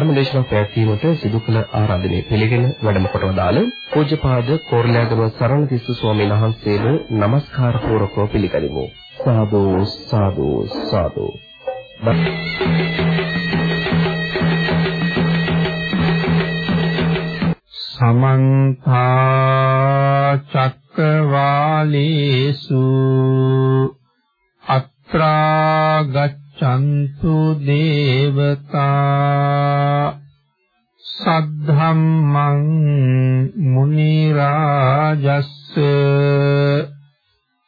ධර්මදේශන පැවැත්වීමට සිදු කළ ආරාධනය පිළිගෙන වැඩම කොට වදාළ පූජ්‍යපාද කෝරළයාගම සරණතිස්ස ස්වාමීන් වහන්සේව নমස්කාර පූර්වකව පිළිගනිමු. සාදු සාදු සාදු. සමන්ත චක්කවාලේසු අත්‍රා ගච්ඡන්තු දේවතා සද්ධම්මං මුනි රාජස්ස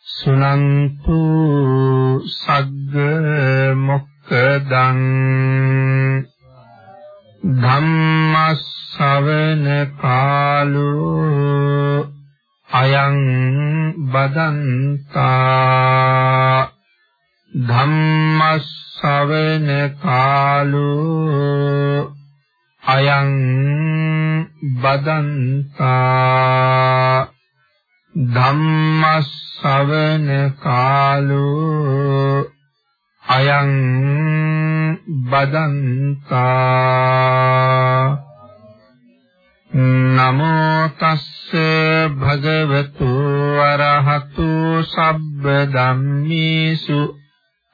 සුනන්තු සග්ග මොක්කදං ධම්මස්සවන කාලෝ අයං බදන්තා ධම්මස්සවන කාලෝ අයං බදන්තා ධම්මස්සවන කාලෝ අයං බදන්තා නමෝ තස්ස භගවතු වරහතු සබ්බ ධම්මේසු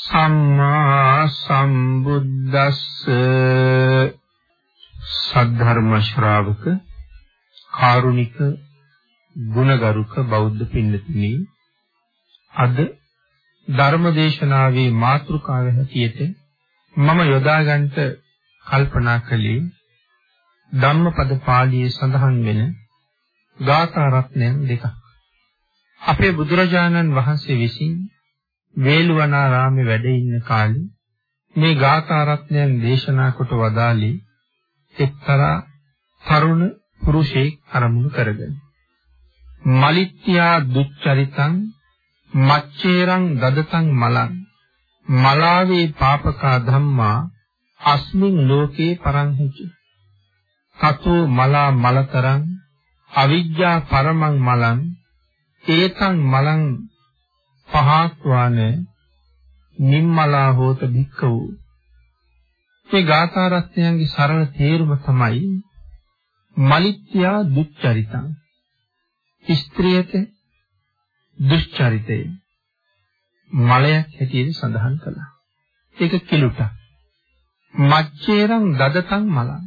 සම්මා සම්බුද්දස්ස සද්ධර්ම ශ්‍රාවක කාරුණික ගුණගරුක බෞද්ධ පින්නතුනි අද ධර්මදේශනාවේ මාතෘකාව හැටියට මම යොදා ගන්නට කල්පනා කළේ ධම්මපද පාළියේ සඳහන් වෙන ගාථා රත්නයන් දෙකක්. අපේ බුදුරජාණන් වහන්සේ විසින් වේළුවනාරාමේ වැඩ ඉන්න කාලේ මේ ගාථා රත්නයන් දේශනා කොට වදාළේ එක්තරා තරුණ පුරුෂයෙක් අරමුණු කරගෙන. මලිත්‍යා දුච්චරිතං මච්චේරං දදතං මලං මලාවේ පාපකා ධම්මා අස්මින් ලෝකේ පරංහිචි. කතෝ මලා මලතරං අවිජ්ජා පරමං මලං ඒතං මලං පහත්වාන නිම්මලා හෝත භික්ඛවෝ මේ ගාථා රත්නයන්ගේ සරල තේරුම තමයි මලිත්‍යා දුච්චරිතං ස්ත්‍රියක දුෂ්චරිතය මලයක් හැටියට සඳහන් කළා. ඒක කිලුටක්. මච්චේරං දදතං මලං.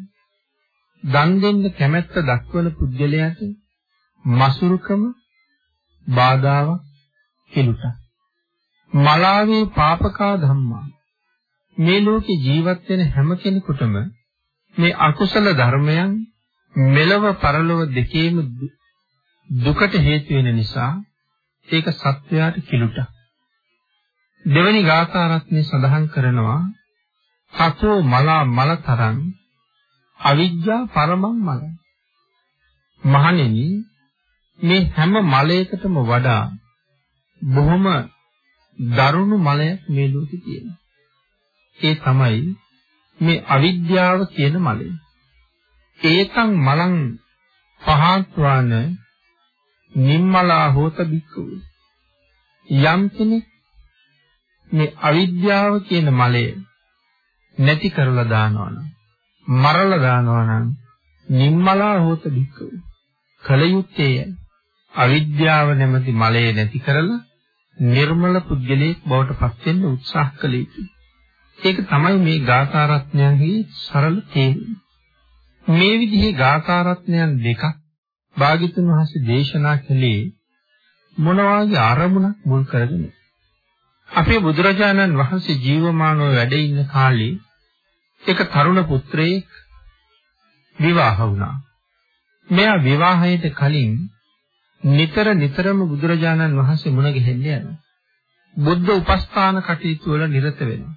දන් දෙන්න කැමැත්ත දක්වන පුද්ගලයාට මසුරුකම බාධාවක් කිලුටක්. මලාවේ පාපකා ධම්මා මේ ලෝකේ ජීවත් වෙන හැම කෙනෙකුටම මේ අකුසල ධර්මයන් මෙලව පරලොව දෙකේම දුකට හේතු වෙන නිසා ඒක සත්වයාට කිලුට. දෙවැනි ගාථාරත්නේ සඳහන් කරනවා සතෝ මලා මලතරං අවිජ්ජා පරමං මල. මහණෙනි මේ හැම මලයකටම වඩා බොහොම දරුණු මලයක් මේ ලෝකේ තියෙනවා. ඒ තමයි මේ අවිද්‍යාව කියන මලය. ඒතං මලං පහත්වාන නිම්මලා හෝත බික්කු යම් කෙනෙක් මේ අවිද්‍යාව කියන මලය නැති කරලා දානවනම් මරලා දානවනම් නිම්මලා හෝත බික්කු කලයුත්තේ අවිද්‍යාව නැමැති මලය නැති කරලා නිර්මල පුද්ගලයෙක් බවට පත් වෙන්න උත්සාහ කළ යුතුයි. ඒක තමයි මේ ගාථා රත්නයන්හි සරල තේරුම. මේ විදිහේ ගාථා රත්නයන් දෙකක් භාග්‍යතුන් වහන්සේ දේශනා කළේ මොනවාගේ අරමුණක් මුල් කරගෙන අපේ බුදුරජාණන් වහන්සේ ජීවමානව වැඩ ඉන්න කාලේ එක තරුණ පුත්‍රයෙක් විවාහ වුණා. මෙයා විවාහයට කලින් නිතර නිතරම බුදුරජාණන් වහන්සේ මුණ ගැහෙන්නේ යනවා. බුද්ධ උපස්ථාන කටයුතු වල නිරත වෙනවා.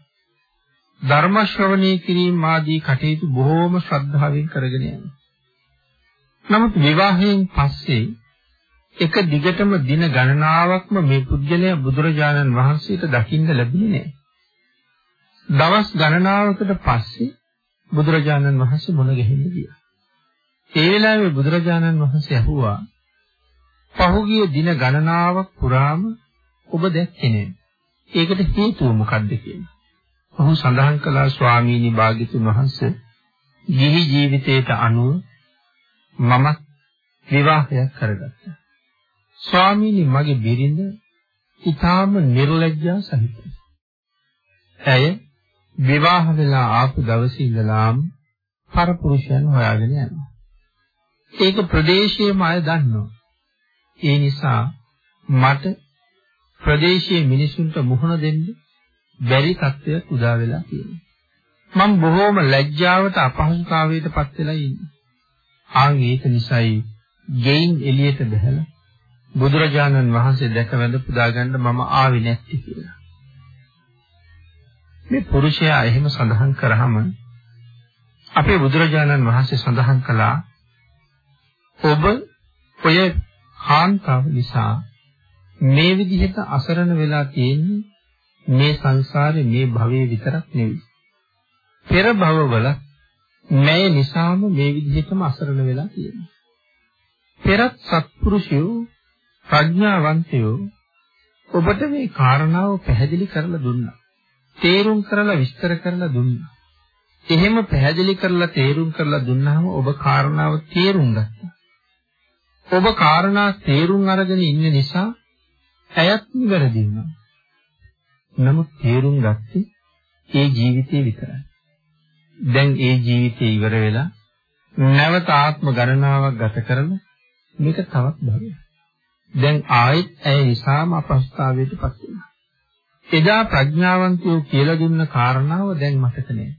ධර්ම ශ්‍රවණය කිරීම ආදී කටයුතු බොහෝම ශ්‍රද්ධාවෙන් කරගෙන යනවා. නමුත් විවාහයෙන් පස්සේ එක දිගටම දින ගණනාවක්ම මේ පුද්ගලයා බුදුරජාණන් වහන්සේට දකින්න ලැබුණේ නැහැ. දවස් ගණනාවකට පස්සේ බුදුරජාණන් වහන්සේ මුණ ගැහෙන්න ගියා. ඒ වෙලාවේ බුදුරජාණන් වහන්සේ අහුවා පහුගිය දින ගණනාවක් පුරාම ඔබ දැක්කේ නෑ. ඒකට හේතුව මොකක්ද කියලා. ඔහු සඳහන් කළා ස්වාමීනි භාග්‍යතුන් වහන්සේ ගිහි ජීවිතයට අනුව මම විවාහයක් කරගත්තා. ස්වාමීනි මගේ බිරිඳ ඊටාම නිර්ලජ්ජා සහිතයි. ඇය විවාහ වෙලා ආපු දවසේ ඉඳලාම පරපුරුෂයන් හොයාගෙන යනවා. ඒක ප්‍රදේශයේම අය දන්නවා. ඒ නිසා මට ප්‍රදේශයේ මිනිසුන්ට මුහුණ දෙන්න බැරි තත්ත්වයක් උදා වෙලා තියෙනවා. මම බොහෝම ලැජ්ජාවට අපහසුතාවයට පත් වෙලා ඉන්නේ. ආන් ඒක නිසායි ගෙයින් එළියට බහැලා බුදුරජාණන් වහන්සේ දැක වැඳ පුදා ගන්න මම ආවේ නැති කියලා. මේ පුරුෂයා එහෙම සඳහන් කරාම අපේ බුදුරජාණන් වහන්සේ සඳහන් කළා ඔබ ඔය කාන්තාව නිසා මේ විදිහට අසරණ වෙලා තියෙන්නේ මේ සංසාරේ මේ භවයේ විතරක් නෙවෙයි. පෙර භවවල මේ නිසාම මේ විදිහටම අසරණ වෙලා තියෙනවා. පෙරත් සත්පුරුෂයෝ ප්‍රඥාවන්තයෝ ඔබට මේ කාරණාව පැහැදිලි කරලා දුන්නා. තේරුම් කරලා විස්තර කරලා දුන්නා. එහෙම පැහැදිලි කරලා තේරුම් කරලා දුන්නාම ඔබ කාරණාව තේරුම් ගත්තා. ඔබ කාරණා තේරුම් අරගෙන ඉන්න නිසා ඇයත් නිවැරදි වුණා. නමුත් තේරුම් ගත්තේ ඒ ජීවිතේ විතරයි. දැන් ඒ ජීවිතේ ඉවර වෙලා නැවත ආත්ම ගණනාවක් ගත කරලා මේක තවත් භවයක්. දැන් ආයෙත් ඇය නිසාම අපස්ථාවයටපත් වෙනවා. එදා ප්‍රඥාවන්තයෝ කියලා දුන්න කාරණාව දැන් මතක නැහැ.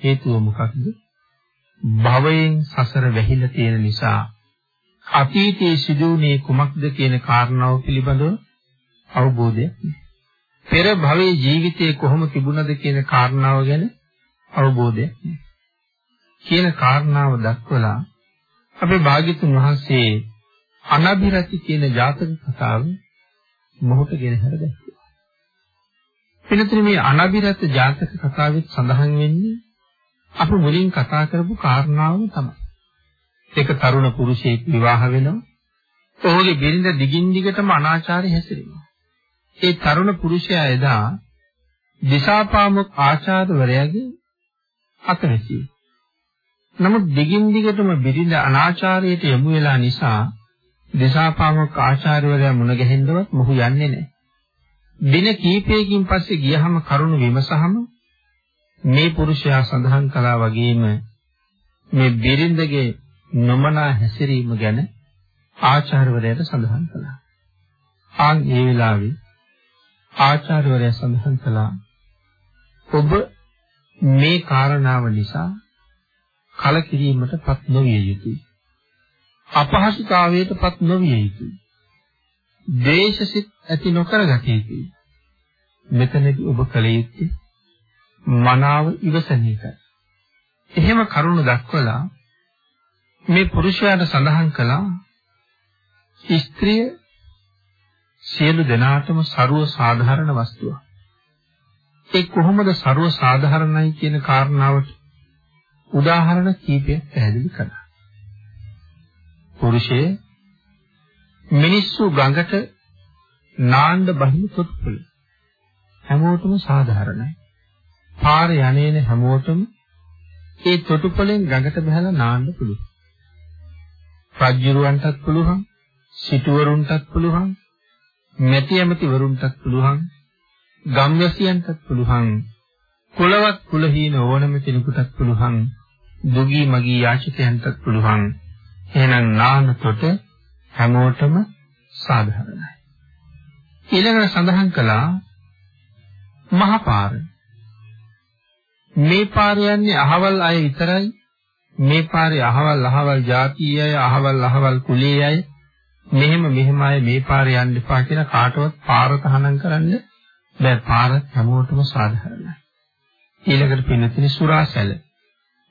හේතුව මොකක්ද? භවයෙන් සසර වැහිලා තියෙන නිසා අතීතයේ සිදුවුනේ කුමක්ද කියන කාරණාව පිළිබඳව අවබෝධයක් නැහැ. පෙර භවයේ ජීවිතේ කොහොම තිබුණද කියන කාරණාව ගැන අවබෝධයක් නැහැ. කියන කාරණාව දක්වලා අපේ භාග්‍යතුන් වහන්සේ අනබිරති කියන ජාතක කතාව මොහොත ගෙනහැර දැක්වුවා. එනතර මේ අනබිරත ජාතක කතාවෙත් සඳහන් වෙන්නේ අපි මුලින් කතා කරපු කාරණාව තමයි. එක තරුණ පුරුෂයෙක් විවාහ වෙනවා. ඔහුගේ බිරිඳ දිගින් දිගටම අනාචාරය හැසිරෙනවා. ඒ තරුණ පුරුෂයා එදා දිසාපාමොක් ආචාර්යවරයාගේ අතහැසියි. නමුත් දිගින් දිගටම බිරිඳ අනාචාරයට යොමු වෙලා නිසා දිසාපාමොක් ආචාර්යවරයා මුණ ගැහෙන්නවත් මොහු යන්නේ නැහැ. දින කීපයකින් පස්සේ ගියහම කරුණ විමසහම මේ පුරුෂයා සඳහන් කළා වගේම මේ බිරිඳගේ නොමනා හැසිරීම ගැන ආචාර්යවරයාට සඳහන් කළා. ආන් ඒ වෙලාවේ ආචාර්යවරයා සඳහන් කළා ඔබ මේ කාරණාව නිසා කලකිරීමටපත් නොවිය යුතුයි. අපහසුතාවයටපත් නොවිය යුතුයි. දේශසිත ඇති නොකරගත යුතුයි. මෙතනදී ඔබ කල යුත්තේ මනාව ඉවසන එකයි. එහෙම කරුණ දක්වලා මේ පුරුෂයාට සඳහන් කළා ස්ත්‍රිය සියලු දෙනාටම ਸਰව සාධාරණ වස්තුවක්. ඒ කොහොමද ਸਰව සාධාරණයි කියන කාරණාවට උදාහරණ කීපයක් පැහැදිලි කළා. පුරුෂය මිනිස්සු ගඟට නාන්න බහින තොටුපළ හැමෝටම සාධාරණයි. පාර යන්නේ හැමෝටම ඒ තොටුපළෙන් ගඟට බහලා නාන්න පුළුවන්. රජුරවන්ටත් පුළුවන්, සිටුවරුන්ටත් පුළුවන්, මැති ඇමතිවරුන්ටත් පුළුවන්, ගම්වැසියන්ටත් පුළුවන්, කුලවත් කුලහීන ඕනම කෙනෙකුටත් පුළුවන්, දුගී මගී යාචකයන්ටත් පුළුවන්. එහෙනම් නානකොට හැමෝටම සාධාරණයි. ඊළඟට සඳහන් කළා මහපාර මේ පාර යන්නේ අහවල් අය විතරයි මේ පාරේ අහවල් අහවල් જાතිය අය අහවල් අහවල් කුලයේ අය මෙහෙම මෙහෙම අය මේ පාරේ යන්න එපා කියලා කාටවත් පාර තහනම් කරන්න බෑ පාර හැමෝටම සාධාරණයි ඊළඟට පින්නතිනි සුරාසැල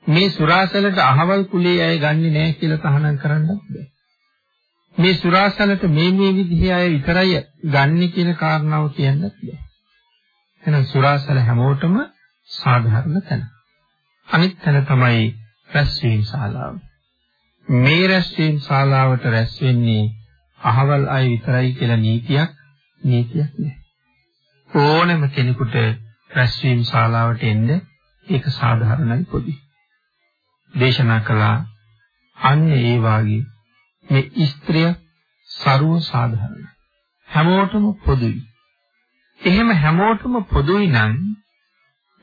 මේ සුරාසලට අහවල් කුලේ අය ගන්නෙ නෑ කියලා තහනම් කරන්නත් බෑ. මේ සුරාසලට මේ මේ විදිහේ අය විතරයි ගන්නෙ කියන කාරණාව කියන්නත් බෑ. එහෙනම් සුරාසල හැමෝටම සාධාරණ තැන. අනිත් තැන තමයි රැස්වීම ශාලාව. මේ රැස්වීම ශාලාවට රැස් වෙන්නේ අහවල් අය විතරයි කියලා නීතියක් නීතියක් නෑ. ඕනෑම කෙනෙකුට රැස්වීම ශාලාවට එන්න ඒක සාධාරණයි පොදි. දේශනා කළා අන්න ඒ වාගේ මේ ස්ත්‍රිය ਸਰව සාධාරණයි. හැමෝටම පොදුයි. එහෙම හැමෝටම පොදුයි නම්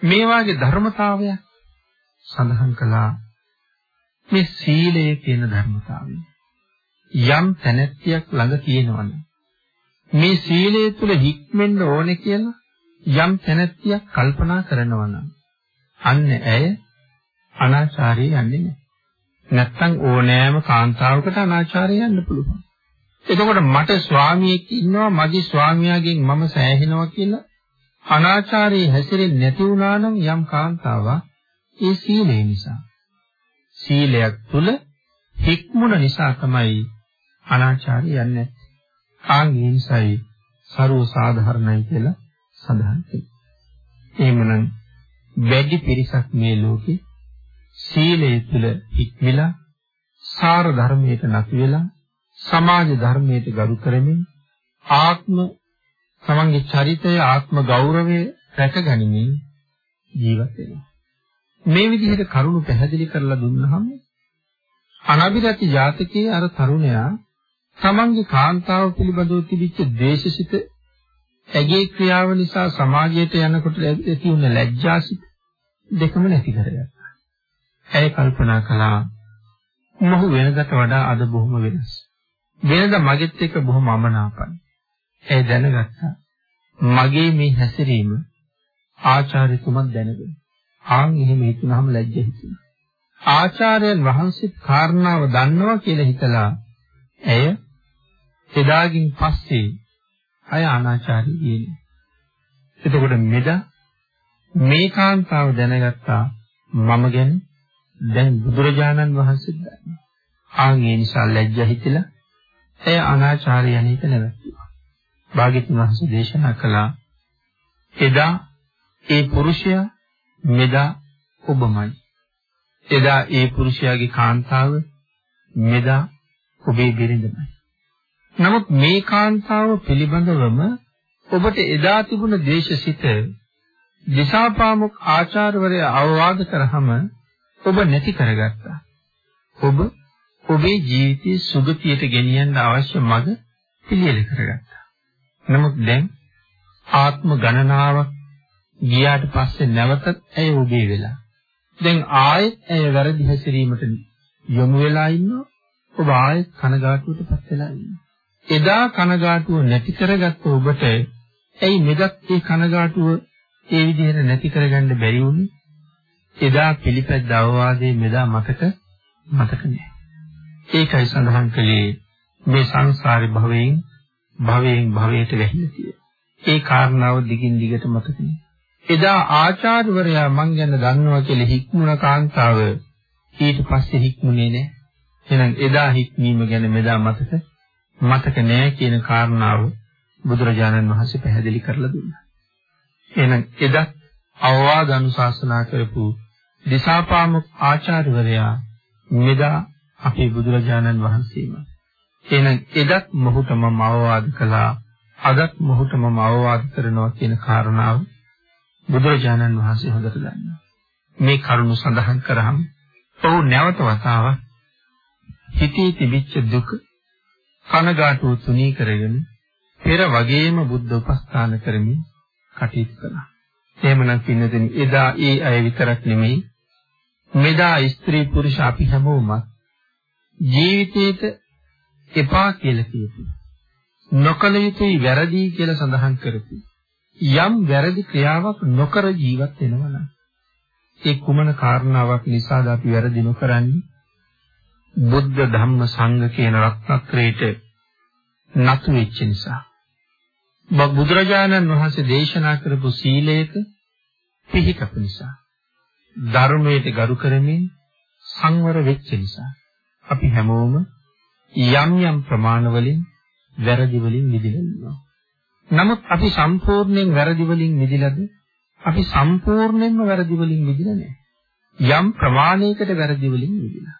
මේ වාගේ ධර්මතාවයක් සඳහන් කළා මේ සීලය කියන ධර්මතාවය. යම් තැනැත්තියක් ළඟ තියෙනවනේ මේ සීලය තුල හික්මෙන්න ඕනේ කියලා යම් තැනැත්තියක් කල්පනා කරනවා නම් අන්න ඇය අනාචාරී යන්නේ නැහැ. නැත්තම් ඕනෑම කාන්තාවකට අනාචාරය යන්න පුළුවන්. එතකොට මට ස්වාමියෙක් ඉන්නවා මගේ ස්වාමියාගෙන් මම සෑහෙනවා කියලා අනාචාරයේ හැසිරෙන්නේ නැති වුණා නම් යම් කාන්තාවක් ඒ සීලය නිසා සීලයක් තුල හික්මුණ නිසා තමයි අනාචාරය යන්නේ. ආන් ඒ නිසායි ਸਰව සාධාරණයි කියලා සඳහන් වෙන්නේ. එහෙමනම් වැඩි පිරිසක් මේ ලෝකේ සීලය තුල හික්මිලා සාර ධර්මයට නැති වෙලා සමාජ ධර්මයට ගරු කරමින් ආත්ම තමන්ගේ චරිතය ආත්ම ගෞරවය රැකගනිමින් ජීවත් වෙනවා. මේ විදිහට කරුණු පැහැදිලි කරලා දුන්නහම අනබිරති ජාතකයේ අර තරුණයා තමන්ගේ කාන්තාව පිළිබඳව තිබිච්ච දේශසිත ඇගේ ක්‍රියාව නිසා සමාජයට යනකොට ඇති වුණ ලැජ්ජාසිත දෙකම නැති කරගත්තා. ඇය කල්පනා කළා මොහු වෙනකට වඩා අද බොහොම වෙනස්. වෙනද මගෙත් එක්ක බොහොම අමනාපයි. ඇය දැනගත්තා මගේ මේ හැසිරීම ආචාර්යතුමන් දැනගෙන. ආන් එහෙම හිතුනහම ලැජ්ජ හිතුණා. ආචාර්යයන් වහන්සේත් කාරණාව දන්නවා කියලා හිතලා ඇය එදාගින් පස්සේ අය අනාචාරී කියන්නේ. එතකොට මෙදා මේ කාන්තාව දැනගත්තා මම ගැන දැන් බුදුරජාණන් වහන්සේ දන්නවා. ආන් ඒ නිසා ලැජ්ජ හිතිලා එය අනාචාරය යන්නේක නැවතුණා. භාග්‍යතුන් වහන්සේ දේශනා කළා එදා ඒ පුරුෂයා මෙදා ඔබමයි. එදා ඒ පුරුෂයාගේ කාන්තාව මෙදා ඔබේ බිරිඳමයි. නමුත් මේ කාන්තාව පිළිබඳවම ඔබට එදා තිබුණ දේශසිත දිසාපාමුක් ආචාර්යවරයා අවවාද කරාම ඔබ නැති කරගත්තා. ඔබ ඔබේ ජීවිතයේ සුගතියට ගෙනියන්න අවශ්‍ය මඟ පිළියෙල කරගත්තා. නමුත් දැන් ආත්ම ගණනාවක් ගියාට පස්සේ නැවතත් ඇය ඔබේ වෙලා. දැන් ආයෙත් ඇය වැරදි හැසිරීමට යොමු වෙලා ඉන්නවා. ඔබ ආයෙත් කනගාටුවටපත් වෙලා ඉන්නවා. එදා කනගාටුව නැති කරගත්ත ඔබට ඇයි මෙදත් ඒ කනගාටුව ඒ විදිහට නැති කරගන්න බැරි වුනේ? එදා පිළිපැද්ද අවවාදයේ මෙදා මතක මතක නෑ. ඒකයි සඳහන් කළේ මේ සංසාරේ භවයෙන් භවයෙන් භවයට වැහිලා තියෙන්නේ. ඒ කාරණාව දිගින් දිගට මතක නෑ. එදා ආචාර්යවරයා මං ගැන දන්නවා කියලා හික්මුණ කාන්තාව ඊට පස්සේ හික්මුනේ නෑ. එහෙනම් එදා හික්මීම ගැන මෙදා මතක මතක නෑ කියන කාරණාව බුදුරජාණන් වහන්සේ පැහැදිලි කරලා දුන්නා. එහෙනම් එදත් අවවාද අනුශාසනා කරපු දිසාපාමුක් ආචාර්යවරයා මෙදා අපේ බුදුරජාණන් වහන්සේම. එහෙනම් එදත් මොහුට මම අවවාද කළා අදත් මොහුට මම අවවාද කරනවා කියන කාරණාව බුදුරජාණන් වහන්සේ හොඳට දන්නවා. මේ කරුණ සඳහන් කරාම ඔහු නැවත වතාවක් හිතේ තිබිච්ච දුක කනගාටුව තුනී කරගෙන පෙර වගේම බුද්ධ උපස්ථාන කරමින් කටයුතු කළා. එහෙමනම් පින්නදින එදා ඒ අය විතරක් නෙමෙයි මෙදා ස්ත්‍රී පුරුෂ අපි හැමෝම ජීවිතේට එපා කියලා කියපු නොකල යුතුයි වැරදි කියලා සඳහන් කරපු යම් වැරදි ක්‍රියාවක් නොකර ජීවත් වෙනවා නම් ඒ කුමන කාරණාවක් නිසාද අපි වැරදි නොකරන්නේ? බුද්ධ ධම්ම සංඝ කියන රත්නත්‍රයට නතු වෙච්ච නිසා. බුදුරජාණන් වහන්සේ දේශනා කරපු සීලයක පිහිටපු නිසා. ධර්මයට ගරු කරමින් සංවර වෙච්ච නිසා. අපි හැමෝම යම් යම් ප්‍රමාණ වලින් වැරදි වලින් මිදෙලා ඉන්නවා. නමුත් අපි සම්පූර්ණයෙන් වැරදි වලින් මිදිලාද? අපි සම්පූර්ණයෙන්ම වැරදි වලින් මිදිලා නැහැ. යම් ප්‍රමාණයකට වැරදි වලින් මිදිලා.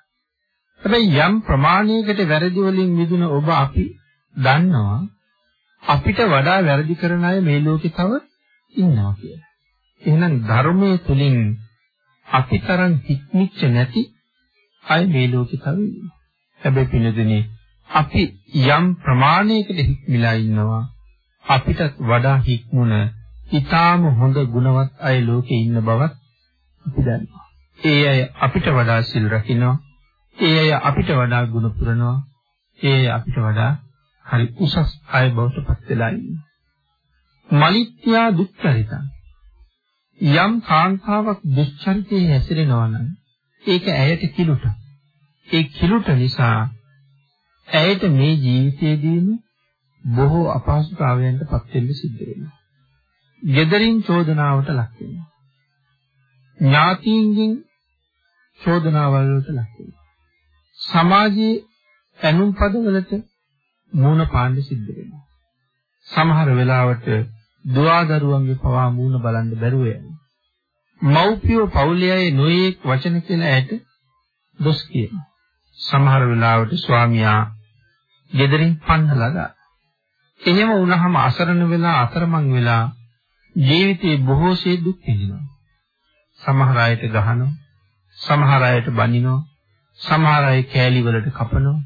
හැබැයි යම් ප්‍රමාණයකට වැරදි වලින් මිදුන ඔබ අපි දන්නවා අපිට වඩා වැරදි කරන අය මේ ලෝකේ තව ඉන්නවා කියලා. එහෙනම් ධර්මයේ තුලින් අපිතරම් හික්මිච්ච නැති අය මේ ලෝකේ තව ඉන්නවා. හැබැයි පිනදෙනේ අපි යම් ප්‍රමාණයකට හික්මිලා ඉන්නවා අපිට වඩා හික්මුණ ඊටාම හොඳ ගුණවත් අය ලෝකේ ඉන්න බවත් අපි දන්නවා. ඒ අය අපිට වඩා සිල් රකින්නවා. ඒ අය අපිට වඩා ගුණ පුරනවා. ඒ අය අපිට වඩා හරි උසස් අය බවට පත් වෙලා ඉන්නවා. මලිත්‍යා දුක්චරිතං යම් කාන්තාවක් දුක්චරිතයේ හැසිරෙනවා නම් ඒක ඇයට කිලුට. ඒ කිලුට නිසා ඇයට මේ ජීවිතයේදීම බොහෝ අපහසුතාවයන්ට පත් වෙන්න සිද්ධ වෙනවා. gederin චෝදනාවට ලක් වෙනවා. ඥාතීන්ගෙන් චෝදනාවල් වලට ලක් වෙනවා. සමාජයේ ඇනුම් පදවලට මූණ පාන්න සිද්ධ වෙනවා. සමහර වෙලාවට දුවදරුවන්ගේ පවා මූණ බලන්න බැරුව යනවා. මව්පියෝ පවුලේ නොයේක් වචන කියලා ඇයට දොස් කියනවා. සමහර වෙලාවට ස්වාමියා gederin පන්නලා ගා. එහෙම වුණාම අසරණ වෙලා අතරමං වෙලා ජීවිතේ බොහෝසේ දුක් විඳිනවා. සමහර අයට ගහනවා, සමහර අයට බනිනවා, සමහර අය කෑලි වලට කපනවා,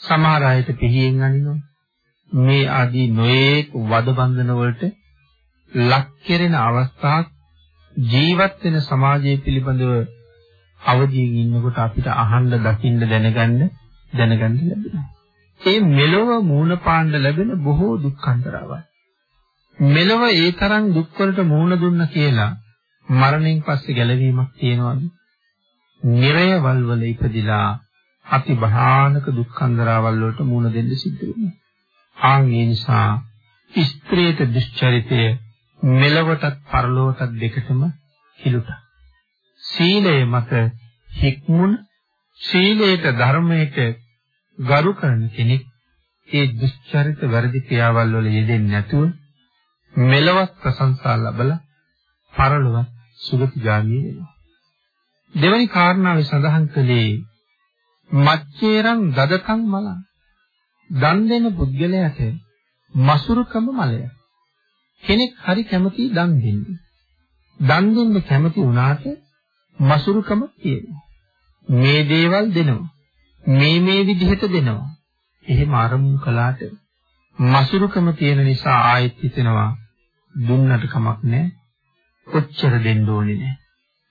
සමහර අයට පිහියෙන් අනිනවා. මේ ආදී නොයේක් වද බන්ධන වලට ලක් කෙරෙන අවස්ථාවක් ජීවත් වෙන සමාජය පිළිබඳව අවදීන් ඉන්නකොට අපිට අහන්න දකින්න දැනගන්න දැනගන්න ලැබෙනවා. ඒ මෙලොව මූණ පාණ්ඩ ලැබෙන බොහෝ දුක්ඛන්තරාවයි. මෙලොව ඒ තරම් දුක් වලට මුහුණ දුන්න කියලා මරණයෙන් පස්සේ ගැලවීමක් තියනවද? නිරයවල් වල ඉපදිලා අති භයානක දුක්ඛන්දරාවල් වලට මුහුණ දෙන්න සිද්ධ වෙනවා. ආන් ඒ නිසා ස්ත්‍රියට දුෂ්චරිතය මෙලවටත් පරලොවටත් දෙකටම කිලුට. සීලය මත හික්මුණ සීලයට ධර්මයට ගරු කරන කෙනෙක් ඒ දුෂ්චරිත වැරදි ක්‍රියාවල් වල යෙදෙන්නේ නැතුව මෙලවත් ප්‍රශංසා ලැබලා පරලොව සුගතිගාමී වෙනවා. දෙවැනි කාරණාවේ සඳහන් කළේ මච්චේරං දදතං මල. දන් දෙන පුද්ගලයාට මසුරුකම මලය. කෙනෙක් හරි කැමති දන් දෙන්න. දන් දෙන්න කැමති වුණාට මසුරුකම තියෙනවා. මේ දේවල් දෙනවා. මේ මේ විදිහට දෙනවා. එහෙම අරමුණු කළාට මසුරුකම තියෙන නිසා ආයෙත් හිතෙනවා දුන්නට කමක් නැහැ. ඔච්චර දෙන්න ඕනේ නැහැ.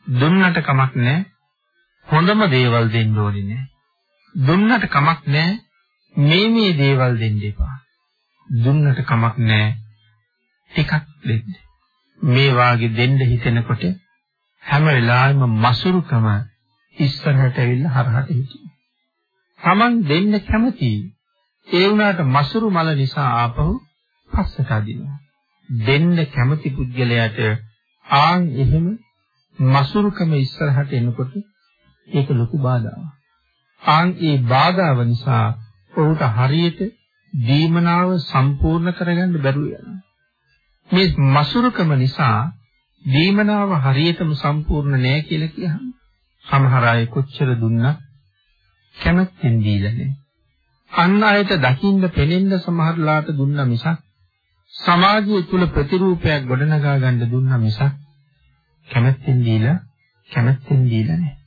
දුන්නට කමක් නැහැ. හොඳම දේවල් දෙන්න ඕනේ නැහැ. දුන්නට කමක් නැහැ. මේ මේ දේවල් දෙන්න එපා. දුන්නට කමක් නැහැ. ටිකක් දෙන්න. මේ වාගේ දෙන්න හිතෙනකොට හැම වෙලාවෙම මසුරුකම ඉස්සරහට ඇවිල්ලා හරහට හිටිනවා. Taman දෙන්න කැමති. ඒ වුණාට මසුරු මල නිසා ආපහු පස්සට අදිනවා. දෙන්න කැමති පුද්ගලයාට ආන් එහෙම මසුරුකම ඉස්සරහට එනකොට ඒක ලොකු බාධාවක්. ආන් ඒ බාධාව නිසා ඔහුට හරියට දීමනාව සම්පූර්ණ කරගන්න බැරුව යනවා. මේ මසුරුකම නිසා දීමනාව හරියටම සම්පූර්ණ නෑ කියලා කියහම සමහර අය කොච්චර දුන්නත් කැමැත්තෙන් දීලා නෑ. අන් අයට දකින්න පෙනෙන්න සමහරලාට දුන්න මිසක් සමාජය තුල ප්‍රතිරූපයක් ගොඩනගා ගන්න දුන්නා මිසක් කැමැත්තෙන් දීලා කැමැත්තෙන් දීලා නැහැ.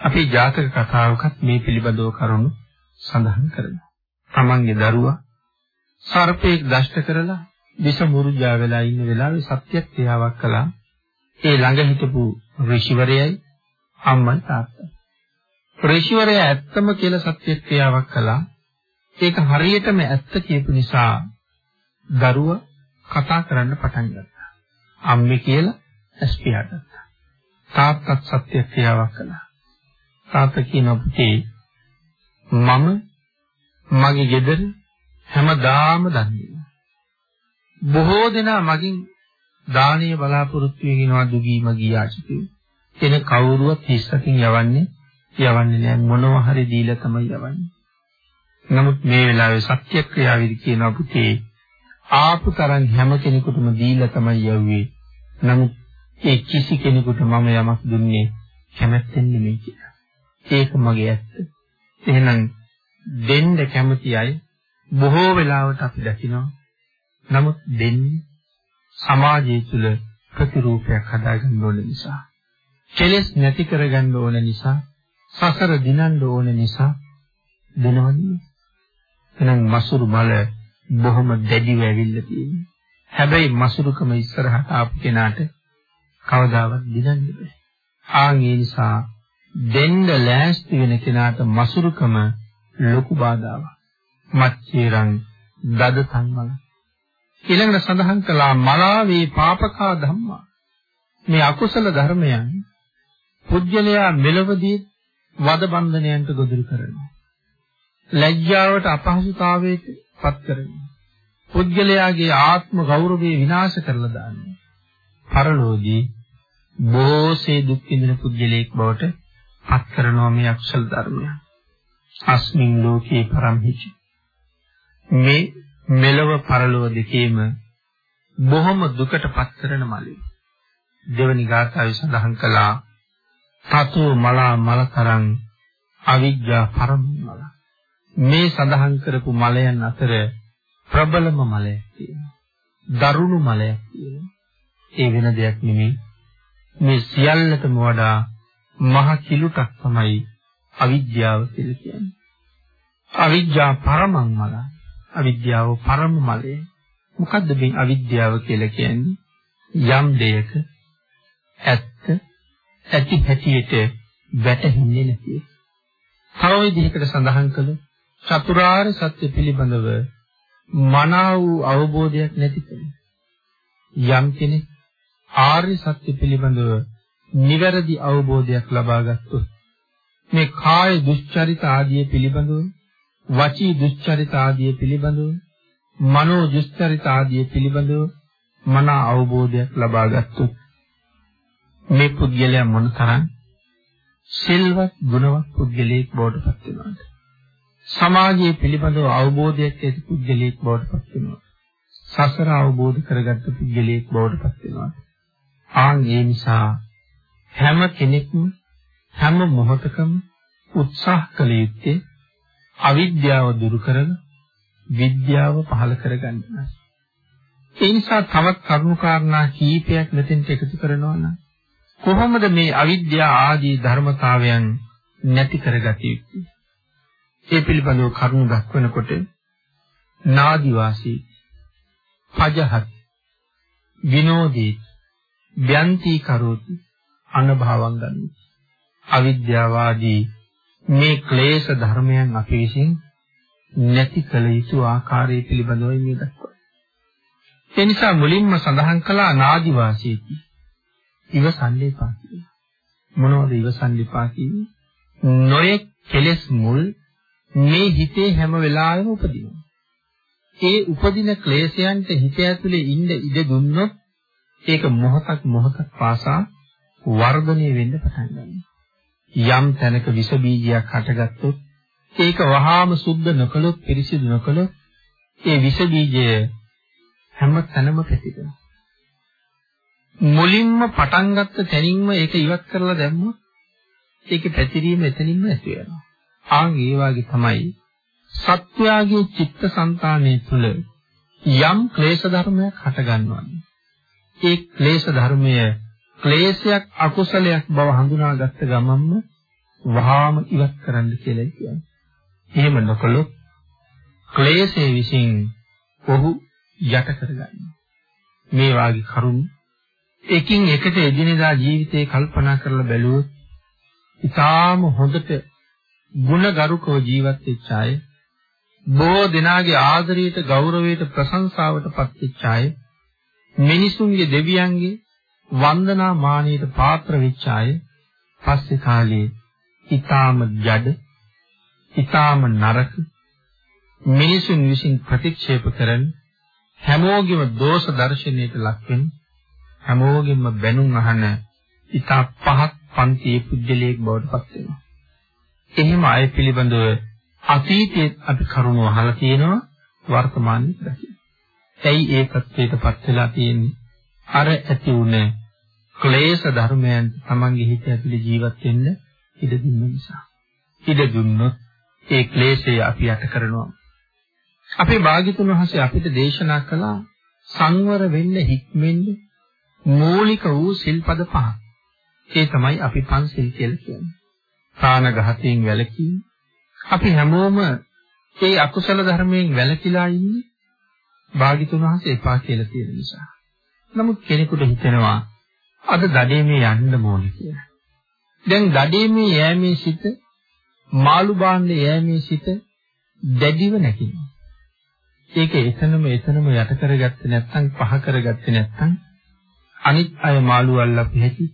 අපේ ජාතක කතාවකත් මේ පිළිබඳව කරුණු සඳහන් කරනවා. තමන්ගේ දරුවා සර්පෙක් දෂ්ට කරලා විස මුරුජා වෙලා ඉන්න වෙලාවේ සත්‍යයක් ක්‍රියාවක් කළා. ඒ ළඟ හිටපු ඍෂිවරයයි අම්මයි තාත්තයි. ඍෂිවරයා ඇත්තම කියලා සත්‍ය ක්‍රියාවක් කළා. ඒක හරියටම ඇත්ත කියපු නිසා දරුවා කතා කරන්න පටන් ගත්තා. අම්මේ කියලා ඇස්පියා ගත්තා. තාත්තත් සත්‍ය ක්‍රියාවක් කළා. තාත්තා කියන පුතේ මම මගේ ගෙදර හැමදාම දන් දෙනවා. බොහෝ දෙනා මගින් දානීය බලාපොරොත්තු වෙනවා දුගී මගී යාචකයෝ. එන කවුරුවත් හිස්සකින් යවන්නේ යවන්නේ නැහැ මොනවා හරි දීලා තමයි යවන්නේ. නමුත් මේ වෙලාවේ සත්‍යක්‍රියාවේදී කියනවා පුතේ ආපු තරම් හැම කෙනෙකුටම දීලා තමයි යවුවේ. නමුත් ඒ කිසි කෙනෙකුට මම යමක් දුන්නේ කැමැත්තෙන් නෙමෙයි කියලා. ඒක මගේ ඇත්ත. එහෙනම් දෙන්න කැමති අය බොහෝ වෙලාවට අපි දකිනවා. නමුත් දෙන්නේ සමාජය තුළ ප්‍රතිරූපයක් හදාගන්න ඕන නිසා. කෙලෙස් නැති කරගන්න ඕන නිසා, සසර දිනන්න ඕන නිසා දෙනවන්නේ. එහෙනම් මසුරු මල බොහොම දැඩිව ඇවිල්ලා තියෙනවා. හැබැයි මසුරුකම ඉස්සරහට ආපු කෙනාට කවදාවත් දිනන්නේ බෑ. ආන් ඒ නිසා දෙන්න ලෑස්ති වෙන කෙනාට මසුරුකම ලොකු බාධාවක්. මච්චේරං දද සංවල. ඊළඟට සඳහන් කළා මලාවේ පාපකා ධම්මා. මේ අකුසල ධර්මයන් පුජ්‍යලයා මෙලවදී වද බන්ධනයන්ට ගොදුරු කරනවා. ලැජ්ජාවට අපහසුතාවයට පත් කරනවා. පුජ්‍යලයාගේ ආත්ම ගෞරවය විනාශ කරලා දානවා. පරලෝකී බොහෝසේ දුක් විඳින පුජ්‍යලයක් බවට පත් කරනවා මේ අකුසල ධර්මය. අස්මින් ලෝකේ පරම්හිචි. මේ මෙලව පරලොව දෙකේම බොහොම දුකට පත් කරන මලයි. දෙවනි ගාථාවේ සඳහන් කළා තතෝ මලා මලතරං අවිජ්ජා පරමමල. මේ සඳහන් කරපු මලයන් අතර ප්‍රබලම මලයක් තියෙනවා. දරුණු මලයක් තියෙනවා. ඒ වෙන දෙයක් නෙමෙයි. මේ සියල්ලටම වඩා මහ කිලුටක් තමයි අවිද්‍යාව කියලා කියන්නේ. අවිද්‍යා පරමං මල. අවිද්‍යාව පරම මලය. මොකද්ද මේ අවිද්‍යාව කියලා කියන්නේ? යම් දෙයක ඇත්ත ඇති හැටියට වැටහෙන්නේ නැති. තව විදිහකට සඳහන් කළ චතුරාර්ය සත්‍ය පිළිබඳව මනා වූ අවබෝධයක් නැති කෙනෙක්. යම් කෙනෙක් ආර්ය සත්‍ය පිළිබඳව නිවැරදි අවබෝධයක් ලබා ගත්තොත් මේ කාය දුස්චරිත ආදී පිළිබඳව වචී දුස්චරිත ආදී පිළිබඳව මනෝ දුස්චරිත ආදී පිළිබඳව මනා අවබෝධයක් ලබා ගත්තොත් මේ පුද්ගලයා මොනතරම් සිල්වත් ගුණවත් පුද්ගලයෙක් බවට පත් වෙනවද? සමාජයේ පිළිබඳව අවබෝධයක් ඇති පුද්ගලයෙක් බවට පත් වෙනවා සසර අවබෝධ කරගත්ත පුද්ගලයෙක් බවට පත් වෙනවා ආන් ඒ නිසා හැම කෙනෙක්ම හැම මොහොතකම උත්සාහ කළ යුත්තේ අවිද්‍යාව දුරු කරන විද්‍යාව පහළ කරගන්න. ඒ නිසා තවත් කරුණු කාරණා කීපයක් මෙතෙන්ට එකතු කරනවා නම් කොහොමද මේ අවිද්‍යාව ආදී ධර්මතාවයන් නැති කරගatiya යුත්තේ? ඒ පිළිබඳව කරුණු දක්වනකොට නාදිවාසී පජහත් විනෝදී ව්‍යන්ති කරෝති අනභවං ගන්න. අවිද්‍යාවාදී මේ ක්ලේශ ධර්මයන් අපි විසින් නැති කළ යුතු ආකාරය පිළිබඳව මේ දක්වනවා. ඒ නිසා මුලින්ම සඳහන් කළා නාදිවාසීකි. ඉවසන්නේ පාකි. මොනවද ඉවසන්නේ පාකි? නොයෙක් කෙලෙස් මුල් මේ හිතේ හැම වෙලාවෙම උපදිනවා. ඒ උපදින ක්ලේශයන්ට හිත ඇතුලේ ඉන්න ඉඩ දුන්නොත් ඒක මොහොතක් මොහොතක් පාසා වර්ධනය වෙන්න පටන් ගන්නවා. යම් තැනක විස බීජයක් හටගත්තොත් ඒක වහාම සුද්ධ නොකළොත් පිරිසිදු නොකළොත් ඒ විස බීජය හැම තැනම පැතිරෙනවා. මුලින්ම පටන් ගත්ත තැනින්ම ඒක ඉවත් කරලා දැම්මොත් ඒකේ පැතිරීම එතනින්ම ඇති වෙනවා. ආන් ඒ වගේ තමයි සත්‍යාගේ චිත්තසංතානයේ තුල යම් ක්ලේශ ධර්මයක් හටගන්වන්නේ. ඒ ක්ලේශ ධර්මය ක්ලේශයක් අකුසලයක් බව හඳුනාගත්ත ගමන්ම වහාම ඉවත් කරන්න කියලා කියන්නේ. එහෙම නොකළොත් ක්ලේශයේ විසින් ඔහු යට කරගන්නවා. මේ වාගේ කරුණු එකින් එකට එදිනෙදා ජීවිතේ කල්පනා කරලා බැලුවොත් ඊටාම හොඳට ගුණගරුකව ජීවත් වෙච්ච අය බොහෝ දෙනාගේ ආදරයට ගෞරවයට ප්‍රශංසාවට පත් වෙච්ච අය මිනිසුන්ගේ දෙවියන්ගේ වන්දනා මානයට පාත්‍ර වෙච්ච අය පස්සේ කාලේ ඊටාම ජඩ ඊටාම නරක මිනිසුන් විසින් ප්‍රතික්ෂේප කරන හැමෝගෙම දෝෂ දර්ශනයට ලක් වෙන හැමෝගෙම බැනුම් අහන ඊටා පහත් පන්තියේ පුජ්‍යලයක් බවට පත් වෙනවා. එහෙම අය පිළිබඳව අතීතයේ අපි කරුණු අහලා තියෙනවා වර්තමානයේ දකින්න. ඇයි ඒ තත්ත්වයටපත් වෙලා තියෙන්නේ? අර ඇති වුණ ක්ලේශ ධර්මයන් තමන්ගේ හිත ඇතුලේ ජීවත් වෙන්න ඉඩ දුන්න නිසා. ඉඩ දුන්නොත් ඒ ක්ලේශය අපි යට කරනවා. අපේ භාග්‍යතුන් වහන්සේ අපිට දේශනා කළා සංවර වෙන්න හික්මෙන්න මූලික වූ සිල්පද පහ. ඒ තමයි අපි පන්සිල් කියලා කියන්නේ. ප්‍රාණඝාතයෙන් වැළකීම. අපි හැමෝම ඒ අකුසල ධර්මයෙන් වැළකීලා ඉන්නේ භාග්‍යතුන් වහන්සේ එපා කියලා තියෙන නිසා. නමුත් කෙනෙකුට හිතෙනවා අද දඩේමේ යන්න ඕනේ කියලා. දැන් දඩේමේ යෑමේ සිට මාළු බාන්නේ යෑමේ සිට දැඩිව නැකිනවා. ඒක එතනම එතනම යට කරගත්තේ නැත්නම් පහ කරගත්තේ නැත්නම් අනිත් අය මාළු අල්ලපු හැටි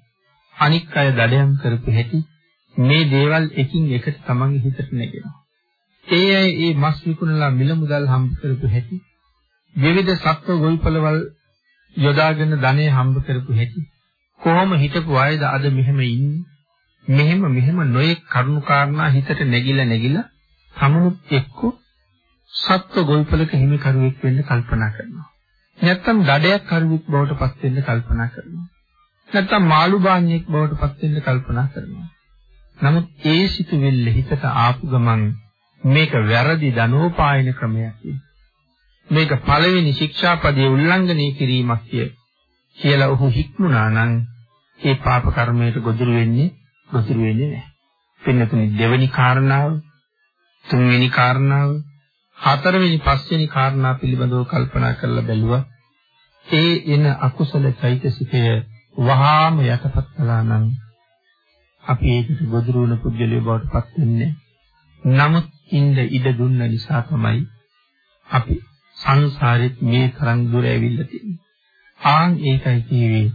අනික් අය දඩයම් කරපු හැටි මේ දේවල් එකින් එකට තමන්ගේ හිතට නැගෙනවා. ඒ අය ඒ මස් විකුණලා මිල මුදල් හම්බ කරපු හැටි විවිධ සත්ව ගොවිපළවල් යොදාගෙන ධනෙ හම්බ කරපු හැටි කොහොම හිටපු අයද අද මෙහෙම ඉන්නේ මෙහෙම මෙහෙම නොයෙක් කරුණු කාරණා හිතට නැగిලා නැగిලා සමුනුත් එක්ක සත්ව ගොවිපළක හිමිකරුවෙක් වෙන්න කල්පනා කරනවා. නැත්තම් දඩයක් කරුවෙක් බවට පත් වෙන්න කල්පනා කරනවා. නැත්තම් මාළු බාන්නේක් බවට පත් වෙන්න කල්පනා කරනවා. නමුත් ඒ සිතුවිල්ල හිතට ආපු ගමන් මේක වැරදි ධනෝපායන ක්‍රමයක් මේක පළවෙනි ශික්ෂාපදයේ උල්ලංඝනය කිරීමක් කියලා ඔහු හික්මුණා නම් ඒ පාප කර්මයට ගොදුරු වෙන්නේ ගොදුරු වෙන්නේ නැහැ. පින්නතුනි දෙවෙනි කාරණාව තුන්වෙනි කාරණාව හතරවෙනි පස්වෙනි කාරණා පිළිබඳව කල්පනා කරලා බැලුවා. ඒ එන අකුසල චෛතසිකය වහාම යටපත් කළා නම් අපි ඒකට ගොදුරු වුණ පුද්ගලයෙ බවට පත් වෙන්නේ. නමුත් ඉන්න ඉඩ දුන්න නිසා තමයි අපි සංසාරෙත් මේ තරම් දුර ඇවිල්ලා තියෙන්නේ. ආන් ඒකයි කියේ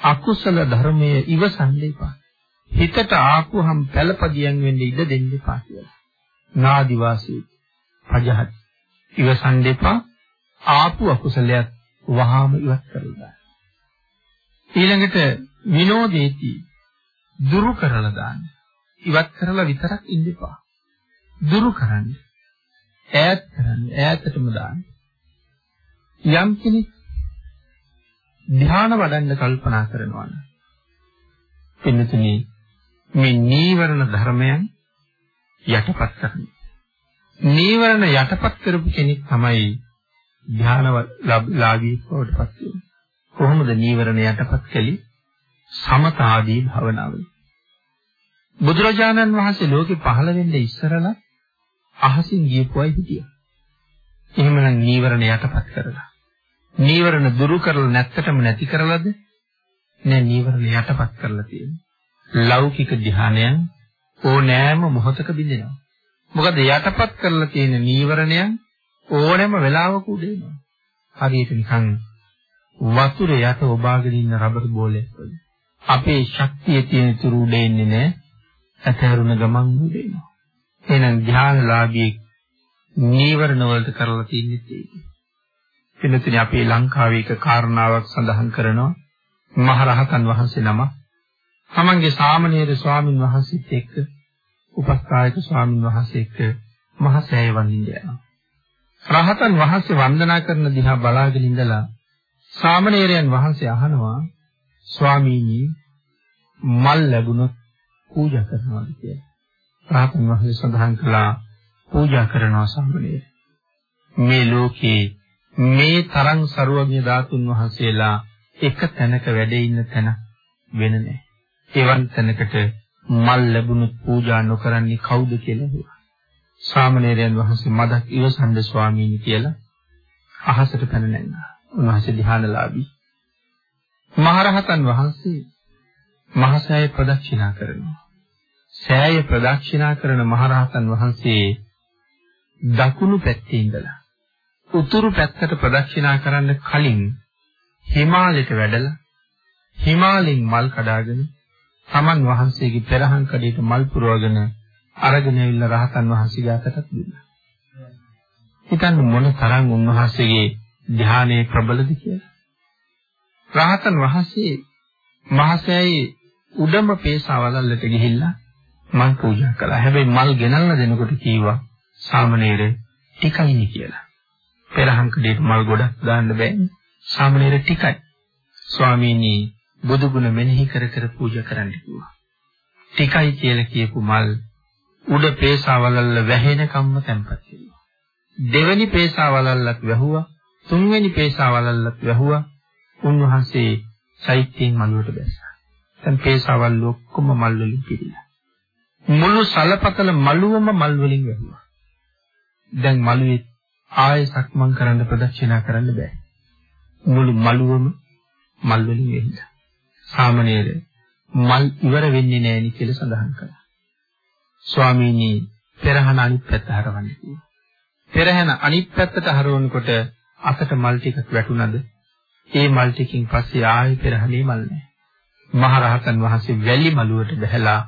අකුසල ධර්මයේ ඉවසන්න එපා. හිතට ආපුහම පළපදියම් වෙන්න ඉඩ දෙන්න එපා කියලා. නාදිවාසී පජහත් ඉවසන්න එපා. ආපු අකුසලයක් වහාම ඉවත් කරලා ඊළඟට විනෝදේති දුරු කරලා දාන්න. ඉවත් කරලා විතරක් ඉන්න එපා. දුරු කරන්න. ඈත් කරන්න. ඈතටම දාන්න. යම් කෙනෙක් ධ්‍යාන වඩන්න කල්පනා කරනවා නම් එන්නතුනි මේ නීවරණ ධර්මයන් යටපත් කරන්නේ. නීවරණ යටපත් කරපු කෙනෙක් තමයි ධ්‍යාන ලාභී බවට පත් වෙන්නේ. කොහොමද නීවරණ යටපත් කළේ? සමත ආදී භවනාවල. බුදුරජාණන් වහන්සේ ලෝකේ පහළ වෙන්න ඉස්සරලා අහසින් ගියපු අය හිටියා. එහෙමනම් නීවරණ යටපත් කරලා. නීවරණ දුරු කරලා නැත්තටම නැති කරලාද? නෑ නීවරණ යටපත් කරලා තියෙන්නේ. ලෞකික ධ්‍යානයන් ඕනෑම මොහොතක බිඳෙනවා. මොකද යටපත් කරලා තියෙන නීවරණයන් ඕනෑම වෙලාවක උඩේනවා. හරියට නිකන් වතුර යට ඔබාගෙන ඉන්න රබර් බෝලයක් වගේ. අපේ ශක්තිය තියෙන තුරු උඩේන්නේ නැහැ. ඇතහැරුණ ගමන් උඩේනවා. එහෙනම් ධ්‍යානලාභී නීවරණ වලට කරලා තින්නේ ඒක. එන්නතනේ අපේ ලංකාවේ එක කාරණාවක් සඳහන් කරනවා මහරහතන් වහන්සේ නම තමන්ගේ සාමණේර ස්වාමින් වහන්සේත් එක්ක උපස්ථායක ස්වාමින් වහන්සේ එක්ක මහසෑය වඳින්න යනවා. රහතන් වහන්සේ වන්දනා කරන දිහා බලාගෙන ඉඳලා සාමණේරයන් වහන්සේ අහනවා ස්වාමීනි මල් ලැබුණොත් පූජා කරනවාද කියලා. රහතන් වහන්සේ සඳහන් කළා පූජා කරනවා සම්බුනේ. මේ ලෝකේ මේ තරම් ਸਰුවඥ ධාතුන් වහන්සේලා එක තැනක වැඩ ඉන්න තැන වෙන නැහැ. එවන් තැනකට මල් ලැබුණොත් පූජා නොකරන්නේ කවුද කියලා හිතුවා. සාමණේරයන් වහන්සේ මදක් ඉවසන්ද ස්වාමීනි කියලා අහසට පැන නැන්නා. උන්වහන්සේ ධ්‍යානලාභී. මහරහතන් වහන්සේ මහසෑය ප්‍රදක්ෂිනා කරනවා. සෑය ප්‍රදක්ෂිනා කරන මහරහතන් වහන්සේ දකුණු පැත්තේ ඉඳලා උතුරු පැත්තට ප්‍රදක්ෂිනා කරන්න කලින් හිමාලයට වැඩලා හිමාලෙන් මල් කඩාගෙන තමන් වහන්සේගේ පෙරහන් කඩේට මල් පුරවගෙන අරගෙන ඇවිල්ලා රහතන් වහන්සේගේ අතට දුන්නා. හිතන්න මොන තරම් උන්වහන්සේගේ ධානයේ ප්‍රබලද කියලා. රහතන් වහන්සේ මහසෑයේ උඩම පේසාවලල්ලට ගිහිල්ලා මල් පූජා කළා. හැබැයි මල් ගෙනල්ලා දෙනකොට කීවා සාමණේර ටිකයිනි කියලා. පෙරහංකඩේට මල් ගොඩක් දාන්න බෑනේ. සාමණේර ටිකයි. ස්වාමීනි බුදු ගුණ මෙනෙහි කර කර පූජා කරන්න කිව්වා. ටිකයි කියලා කියපු මල් උඩ පේසාවලල්ල වැහෙනකම්ම තැම්පත් වෙනවා. දෙවෙනි පේසාවලල්ලත් වැහුවා. තුන්වෙනි පේසාවලල්ලත් වැහුවා. උන්වහන්සේ චෛත්‍යයෙන් මළුවට බැස්සා. දැන් පේසාවල් ඔක්කොම මල් වලින් පිරීලා. මුළු සලපතල මළුවම මල් වලින් වැහුවා. දැන් මළුවේ ආයෙ සක්මන් කරන්න ප්‍රදක්ෂිනා කරන්න බෑ. මුළු මළුවම මල් වලින් වෙහිලා. සාමණේර මල් ඉවර වෙන්නේ නැහැ නේ කියලා සඳහන් කළා. ස්වාමීනි පෙරහන අනිත් පැත්ත හරවන්න කිව්වා. පෙරහන අනිත් පැත්තට හරවනකොට අතට මල් ටිකක් වැටුණද ඒ මල් ටිකෙන් පස්සේ ආයෙ පෙරහනේ මල් නැහැ. මහරහතන් වහන්සේ වැලි මළුවට බැහැලා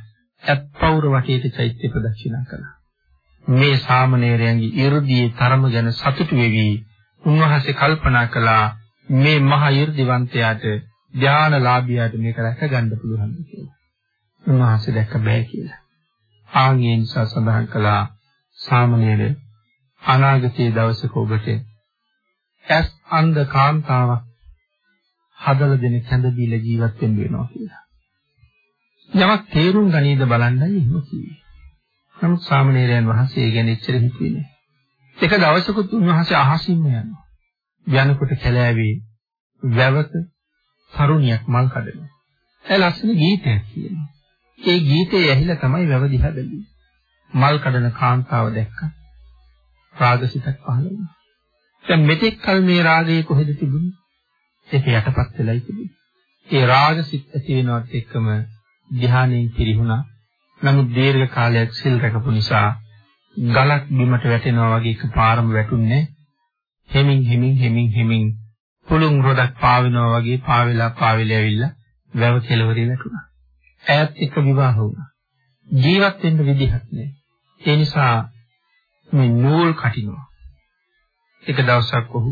අත්පෞර වටේට චෛත්‍ය ප්‍රදක්ෂිනා කළා. මේ සාමණේරයන්ගේ 이르දී තරම ගැන සතුටු වෙවි උන්වහන්සේ කල්පනා කළා මේ මහ 이르දිවන්තයාට ධානලාභියාට මේක රැක ගන්න පුළුවන් කියලා. උන්වහන්සේ දැක්ක බෑ කියලා. ආන්ගේ නිසා සඳහන් කළා සාමණේර අනාගතයේ දවසක ඔබට ඇස් අන්ධ කාන්තාවක් හදලා දෙන කැඳ බීලා ජීවත් වෙන්න වෙනවා කියලා. යමක් තේරුම් ගනීද බලන්නයි එහෙම කිව්වේ. නමුත් සාමණේරයන් වහන්සේ ගැන එච්චර හිතුවේ නෑ. එක දවසකුත් උන්වහන්සේ අහසින්ම යනවා. යනකොට කැලෑවේ වැවක තරුණියක් මල් කඩනවා. ඒ ලස්සන ගීතයක් කියනවා. ඒ ගීතේ ඇහිලා තමයි වැව දිහා බැලුවේ. මල් කඩන කාන්තාව දැක්කා. රාගසිතක් පහළ වුණා. දැන් මෙතෙක් කල මේ රාගය කොහෙද තිබුණේ? ඒක යටපත් වෙලයි තිබුණේ. ඒ රාගසිත ඇති වෙනවත් එක්කම ධ්‍යානයෙන් පිරිහුණා. නමුත් දීර්ඝ කාලයක් සිල් රැකපු නිසා ගලක් බිමට වැටෙනවා වගේ එකපාරම වැටුන්නේ හෙමින් හෙමින් හෙමින් හෙමින් පුළුන් රොඩක් පාවිනවා වගේ පාවෙලා පාවෙලා ඇවිල්ලා වැව කෙලවරේ වැටුණා. ඈත් එක්ක විවාහ වුණා. ජීවත් වෙන්න විදිහක් නැහැ. ඒ නිසා මේ නූල් කටිනවා. එක දවසක් ඔහු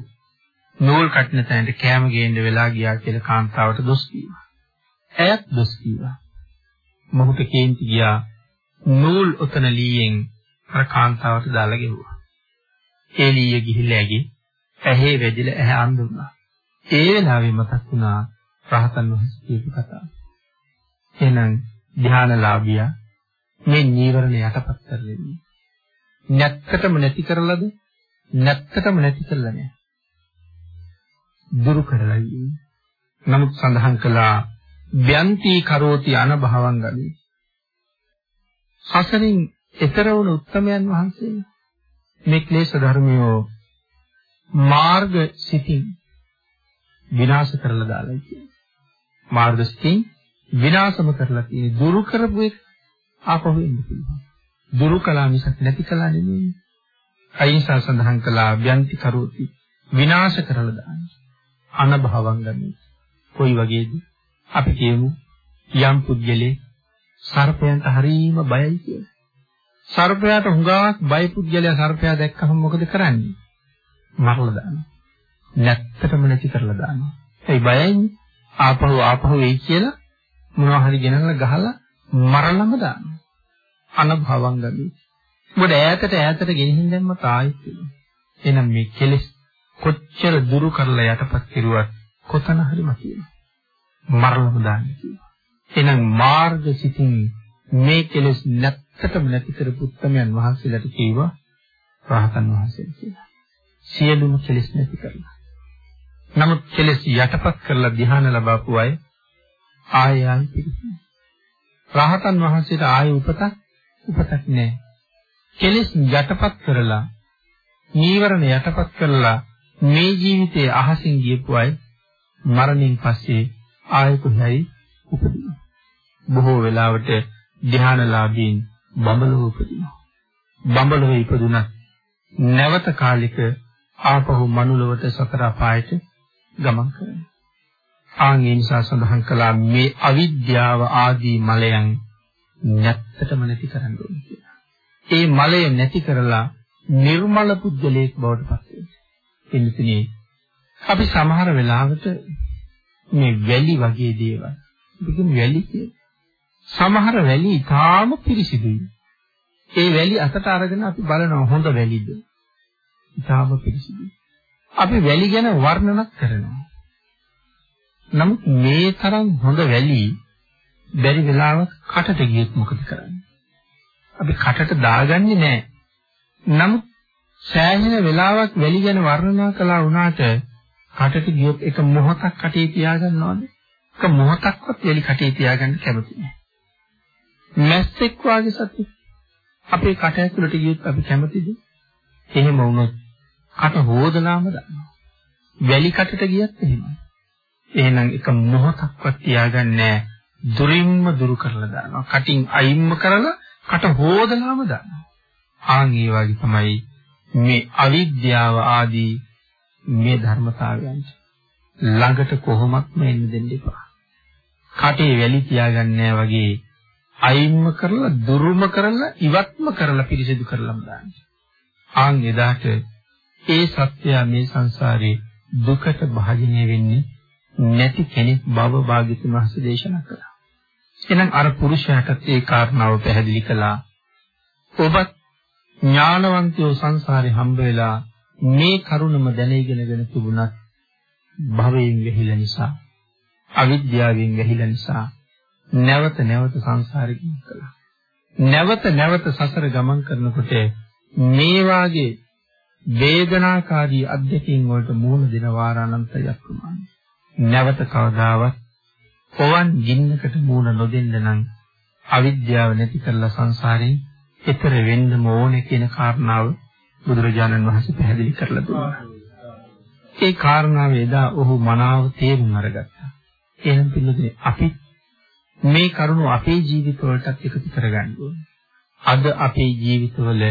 නූල් කටින තැනට කෑම ගේන්න වෙලා ගියා කියලා කාන්තාවට දොස් කිව්වා. ඇයත් දොස් කිව්වා. මොහුට කේන්ති ගියා නූල් ඔතන ලීයෙන් අර කාන්තාවට දාලා ගෙවුවා. ඒ ලීය ගිහිල්ලා ඇගේ ඇහි වැදිලා ඇහැ අඳ වුණා. ඒ වෙලාවේ මතක් වුණා රහතන් වහන්සේ කියපු කතාව. එහෙනම් ධානලාභියා මේ නීවරණ යටපත් කරලෙන්නේ. නැත්තටම නැති කරලාද? නැත්තටම නැති කරලා නෑ. දුරු කරලා ඉන්නේ. නමුත් සඳහන් කළා ව්‍යන්ති කරෝති අනභවං ගනි. සසරින් ඈතර වුණ උත්තමයන් වහන්සේ මේ ක්ලේශ ධර්මියෝ මාර්ග සිතින් විනාශ කරලා දාලා කියන්නේ. මාර්ග සිතින් විනාශම කරලා තියෙන දුරු කරපු එක ආපහු එන්න පුළුවන්. දුරු කළා මිසක් නැති කළා නෙමෙයි. අයින්සා සඳහන් කළා ව්‍යන්ති කරෝති විනාශ කරලා දාන. අනභවං ගනි. කොයි වගේද? අපි කියමු යම් පුද්ගලෙ සර්පයන්ට හරීම බයයි කියලා. සර්පයාට හුඟක් බය පුද්ගලයා සර්පයා දැක්කම මොකද කරන්නේ? මරලා දානවා. නැත්තටම නැති කරලා දානවා. ඒ බයයිනේ. ආපහු ආපහු එයි කියලා මොනවා හරි ගෙනල්ලා ගහලා මරලම දානවා. අනභවං ගමි. මොකද ඈතට ඈතට ගෙනිහින් දැම්මත් ආයෙත් එහෙනම් මේ කෙලෙස් කොච්චර දුරු කරලා යටපත් කෙරුවත් කොතන හරි මතියෙනවා. මරලම දාන්නේ කියනවා. එහෙනම් මාර්ග සිතින් මේ කෙලෙස් නැත්තටම නැති කරපු උත්තමයන් වහන්සේලාට කියවා රහතන් වහන්සේ කියලා. සියලුම කෙලෙස් නැති කරලා. නමුත් කෙලෙස් යටපත් කරලා ධ්‍යාන ලබාපු අය ආය ආයි පිළිසින. රහතන් වහන්සේට ආය උපතක් උපතක් නැහැ. කෙලෙස් යටපත් කරලා නීවරණ යටපත් කරලා මේ ජීවිතයේ අහසින් ගියපු අය මරණයෙන් පස්සේ ආයෙ කොහේයි උපදිනවා. බොහෝ වෙලාවට ධානලාභීන් බඹලව උපදිනවා. බඹලව ඉපදුනත් නැවත කාලික ආපහු මනුලවට සතර අපායට ගමන් කරනවා. ආන් ඒ නිසා සඳහන් කළා මේ අවිද්‍යාව ආදී මලයන් නැත්තටම නැති කරන්න ඕනේ කියලා. ඒ මලය නැති කරලා නිර්මල පුද්ගලයෙක් බවට පත් වෙනවා. එනිසනේ අපි සමහර වෙලාවට මේ වැලි වගේ දේවල්. ඒකම වැලි කියන්නේ සමහර වැලි ඊටාම පිරිසිදුයි. ඒ වැලි අතට අරගෙන අපි බලනවා හොඳ වැලිද. ඊටාම පිරිසිදුයි. අපි වැලි ගැන වර්ණනක් කරනවා. නමුත් මේ තරම් හොඳ වැලි බැරි වෙලාවක කටට ගියොත් මොකද කරන්නේ? අපි කටට දාගන්නේ නැහැ. නමුත් සෑහෙන වෙලාවක් වැලි ගැන වර්ණනා කළා වුණාට කටට ගියොත් එක මොහොතක් කටේ තියාගන්නවද? එක මොහොතක්වත් වැලි කටේ තියාගන්න කැමති නැහැ. මැස්සෙක් වාගේ සතු අපේ කට ඇතුළට ගියොත් අපි කැමතිද? එහෙම වුණොත් කට හොදලාම දානවා. වැලි කටට ගියත් එහෙමයි. එහෙනම් එක මොහොතක්වත් තියාගන්නේ නැහැ. දුරින්ම දුරු කරලා දානවා. කටින් අයින්ම කරලා කට හොදලාම දානවා. ආන් ඒ වගේ තමයි මේ අවිද්‍යාව ආදී මේ ධර්මතාවයන්ට ළඟට කොහොමත්ම එන්න දෙන්න එපා. කටේ වැලි තියාගන්නේ වගේ අයින්ම කරලා දුරුම කරලා ඉවත්ම කරලා පිරිසිදු කරලම දාන්න. ආන් එදාට ඒ සත්‍යය මේ සංසාරේ දුකට භාජනය වෙන්නේ නැති කෙනෙක් බව භාග්‍යතුන් වහන්සේ දේශනා කළා. එහෙනම් අර පුරුෂයාටත් ඒ කාරණාව පැහැදිලි කළා. ඔබත් ඥානවන්තයෝ සංසාරේ හම්බ වෙලා මේ කරුණම දැනගෙනගෙන තිබුණත් භවයෙන් වෙහිලා නිසා අවිද්‍යාවෙන් වෙහිලා නිසා නැවත නැවත සංසාරේ කළා. නැවත නැවත සසර ගමන් කරනකොට මේ වාගේ වේදනාකාරී අධ්‍යක්ෂින් වලට මූණ දෙන වාර අනන්තයක් ප්‍රමාණයි. නැවත කවදාවත් පවන් ගින්නකට මූණ නොදෙන්න නම් අවිද්‍යාව නැති කරලා සංසාරේ ඈතර වෙන්නම ඕනේ කියන කාරණාව බුදුරජාණන් වහන්සේ පැහැදිලි කරලා දුන්නා. ඒ කාරණාව එදා ඔහු මනාව තේරුම් අරගත්තා. එහෙනම් පිළිතුරේ අපි මේ කරුණු අපේ ජීවිතවලටත් එකතු කරගන්න ඕනේ. අද අපේ ජීවිතවල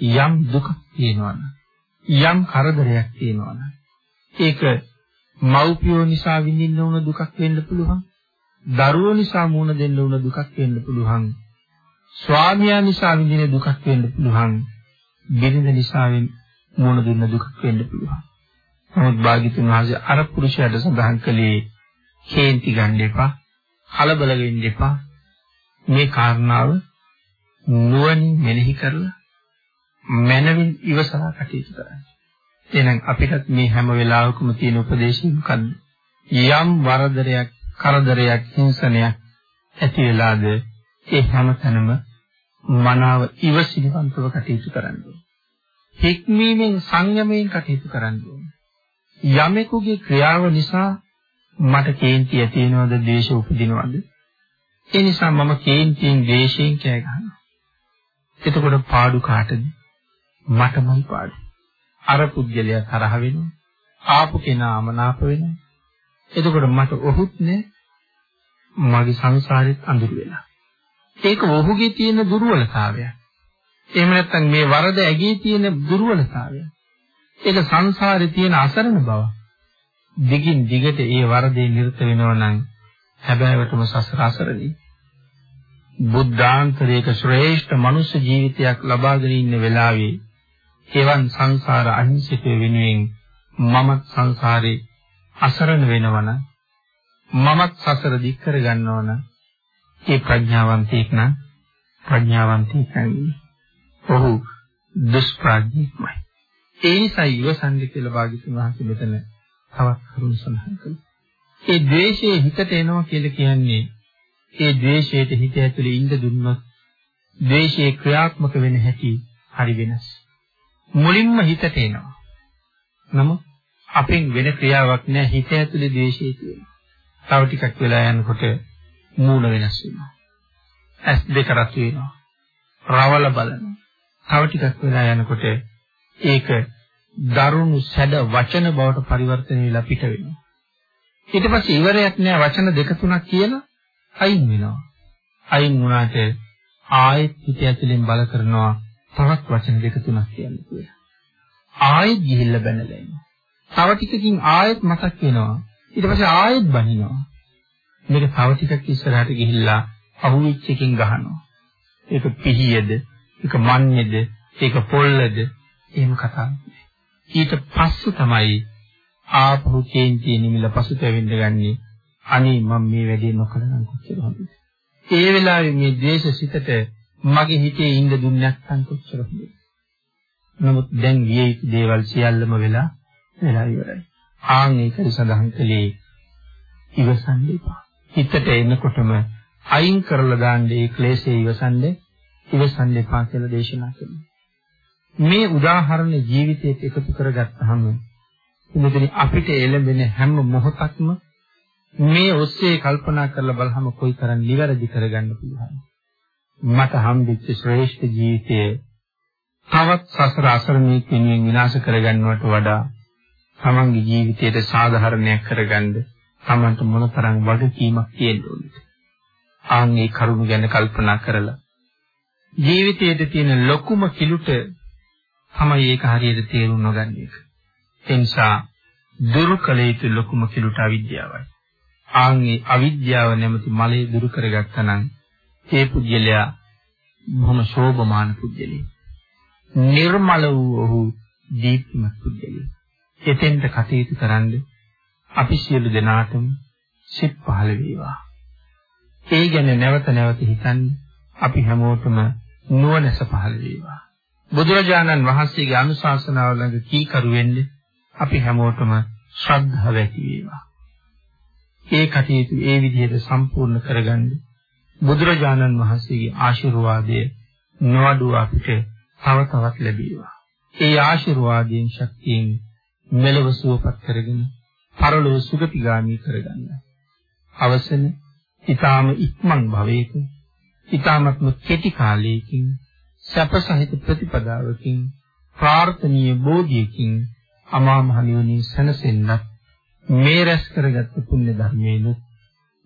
යම් දුකක් තියෙනවනම් යම් කරදරයක් තියෙනවනම් ඒක මව්පියෝ නිසා විඳින්න උන දුකක් වෙන්න පුළුවන්. දරුවෝ නිසා මුණ දෙන්න උන දුකක් වෙන්න පුළුවන්. ස්වාමියා නිසා විඳින දුකක් වෙන්න පුළුවන්. බිරිඳ නිසා මුණ දුන්න දුකක් වෙන්න පුළුවන්. නමුත් භාග්‍යතුන් වහන්සේ අර පුරුෂයාට සඳහන් කළේ කේන්ති ගන්න එපා, කලබල වෙන්න එපා. මේ කාරණාව නුවණින් මෙනෙහි කරලා මනවින් ඉවසලා කටයුතු කරන්න. එහෙනම් අපිටත් මේ හැම වෙලාවකම තියෙන උපදේශය මොකද්ද? යම් වරදරයක්, කරදරයක්, හිංසනයක් ඇති වෙලාද ඒ හැමතැනම මනාව ඉවසිලිවන්තව කටයුතු කරන්න ඕනේ. හික්මීමෙන් සංයමයෙන් කටයුතු කරන්න ඕනේ. යමෙකුගේ ක්‍රියාව නිසා මට කේන්ති ඇති වෙනවද, ද්වේෂ උපදිනවද? ඒ නිසා මම කේන්තියෙන්, ද්වේෂයෙන් කෑ ගහනවා. එතකොට පාඩු කාටද? මටමයි පාඩු. අර පුද්ගලයා තරහ වෙනවා. ආපු කෙනා අමනාප වෙනවා. එතකොට මට ඔහුත් නෑ මගේ සංසාරෙත් අඳුර වෙලා. ඒක ඔහුගේ තියෙන දුර්වලතාවය. එහෙම නැත්නම් මේ වරද ඇගේ තියෙන දුර්වලතාවය. ඒක සංසාරේ තියෙන අසරණ බව. දිගින් දිගට ඒ වරදේ නිරත වෙනවා නම් හැබෑවටම සසර අසරණයි. බුද්ධාන්තරයක ශ්‍රේෂ්ඨ මනුෂ්‍ය ජීවිතයක් ලබාගෙන ඉන්න වෙලාවේ එවන් සංසාර අහිංසක වෙනුවෙන් මමත් සංසාරේ අසරණ වෙනවන මමත් සසර දික් කර ගන්නවන ඒ ප්‍රඥාවන්තයෙක් නම් ප්‍රඥාවන්තයෙක් නෙවෙයි. ඔහු දුෂ්ප්‍රඥෙක්මයි. ඒ නිසා ඉවසන්නේ කියලා භාග්‍යතුන් වහන්සේ මෙතන තවත් කරුණු සඳහන් කළා. ඒ ද්වේෂයේ හිතට එනවා කියලා කියන්නේ ඒ ද්වේෂයට හිත ඇතුලේ ඉඳ දුන්නොත් ද්වේෂයේ ක්‍රියාත්මක වෙන හැටි හරි වෙනස්. මුලින්ම හිතට එනවා. නමුත් අපෙන් වෙන ක්‍රියාවක් නැහැ හිත ඇතුලේ ද්වේෂය තියෙනවා. තව ටිකක් වෙලා යනකොට මූණ වෙනස් වෙනවා. ඇස් දෙක රත් වෙනවා. රවල බලනවා. තව ටිකක් වෙලා යනකොට ඒක දරුණු සැඩ වචන බවට පරිවර්තනය වෙලා පිට වෙනවා. ඊට පස්සේ ඉවරයක් නෑ වචන දෙක තුනක් කියලා අයින් වෙනවා. අයින් වුණාට ආයෙත් හිත ඇතුලෙන් බල කරනවා තවත් වචන දෙක තුනක් කියන්න කියලා. ආයෙත් ගිහිල්ලා බැනලා එනවා. තව ටිකකින් ආයෙත් මතක් වෙනවා. ඊට පස්සේ ආයෙත් බනිනවා. මේක තව ටිකක් ඉස්සරහට ගිහිල්ලා අහුවිච් එකකින් ගහනවා. ඒක පිහියද, ඒක මන්නේද, ඒක පොල්ලද එහෙම කතා ඊට පස්සේ තමයි ආපහු කේන්ති නිමිල පසුතැවෙන්න ගන්නේ. අනේ මම මේ වැඩේ නොකළනම් කොච්චර හොඳද? ඒ වෙලාවේ මේ ද්වේෂ සිතට මගේ හිතේ ඉඳ දුන්නේ නැත්නම් කොච්චර හොඳද? නමුත් දැන් විය යුතු දේවල් සියල්ලම වෙලා වෙලා ඉවරයි. ආන් ඒකයි සඳහන් කළේ ඉවසන්න එපා. හිතට එනකොටම අයින් කරලා දාන්න ඒ ක්ලේශය ඉවසන්න ඉවසන්න එපා කියලා දේශනා කළා. මේ උදාහරණ ජීවිතයට එකතු කරගත්තාම මෙතන අපිට එළඹෙන හැම මොහොතක්ම මේ ඔස්සේ කල්පනා කරලා බලහම කොයිතරම් නිවැරදි කරගන්න පුළුවන්ද මට හම්බෙච්ච ශ්‍රේෂ්ඨ ජීවිතයේ තවත් සසර අසරණීක වෙනුවෙන් විනාශ කරගන්නවට වඩා තමන්ගේ ජීවිතයට සාධාරණයක් කරගන්න තමන්ට මොනතරම් වගකීමක් තියෙන්න ඕනද ආන්ගේ කරුණ ගැන කල්පනා කරලා ජීවිතයේ තියෙන ලොකුම කිලුට තමයි ඒක හරියට තේරුම් නොගන්න එක. ඒ නිසා දුරු කළ යුතු ලොකුම කිලුට අවිද්‍යාවයි. ආන්ගේ අවිද්‍යාව නැමැති මලේ දුරු කරගත්තා නම් ඒ පුජ්‍යලයා බොහොම ශෝභමාන පුජ්‍යලෙක්. නිර්මල වූ ඔහු දීප්තිමත් පුජ්‍යලෙක්. එතෙන්ට කටයුතු කරන්න අපි සියලු දෙනාටම සිත් පහළ වේවා. ඒ ගැන නැවත නැවත හිතන්න අපි හැමෝටම නුවණැස පහළ වේවා. බුදුරජාණන් වහන්සේගේ අනුශාසනාව ළඟ කීකරු වෙන්නේ අපි හැමෝටම ශ්‍රද්ධාව ඇති වේවා. ඒ කටයුතු ඒ විදිහට සම්පූර්ණ කරගන්න බුදුරජාණන් වහන්සේගේ ආශිර්වාදය නොඅඩුව අපිට තව තවත් ලැබේවා. ඒ ආශිර්වාදයෙන් ශක්තියෙන් මෙලව සුවපත් කරගෙන පරලොව සුගතිගාමී කරගන්න. අවසන ඊටාම ඉක්මන් භවයක ඊටාමත්ම කෙටි කාලයකින් සැපසහිත ප්‍රතිපදාවකින් ප්‍රාර්ථනීය බෝධියකින් අමා මහ නිවනින් සැනසෙන්නත් මේ රැස් කරගත් පුණ්‍ය ධර්මයෙන්